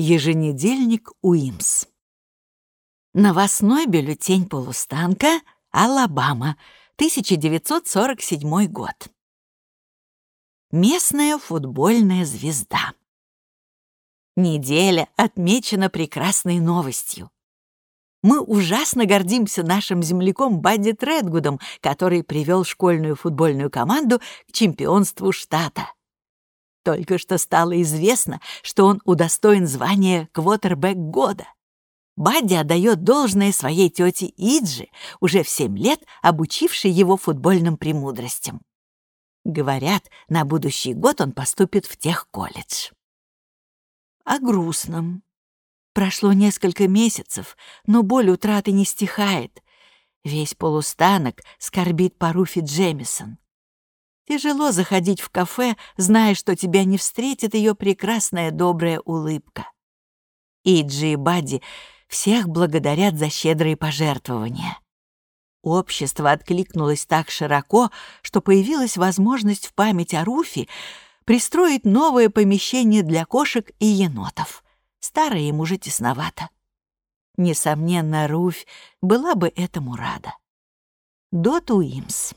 Еженедельник Уимс. Новостной бюллетень полустанка «Алабама», 1947 год. Местная футбольная звезда. Неделя отмечена прекрасной новостью. Мы ужасно гордимся нашим земляком Бадди Тредгудом, который привел школьную футбольную команду к чемпионству штата. Только что стало известно, что он удостоен звания «Квотербек года». Бадди отдает должное своей тете Иджи, уже в семь лет обучившей его футбольным премудростям. Говорят, на будущий год он поступит в техколледж. О грустном. Прошло несколько месяцев, но боль утраты не стихает. Весь полустанок скорбит по Руфи Джемисон. Тяжело заходить в кафе, зная, что тебя не встретит ее прекрасная добрая улыбка. Иджи и Бадди всех благодарят за щедрые пожертвования. Общество откликнулось так широко, что появилась возможность в память о Руфи пристроить новое помещение для кошек и енотов. Старое им уже тесновато. Несомненно, Руфь была бы этому рада. Дот Уимс.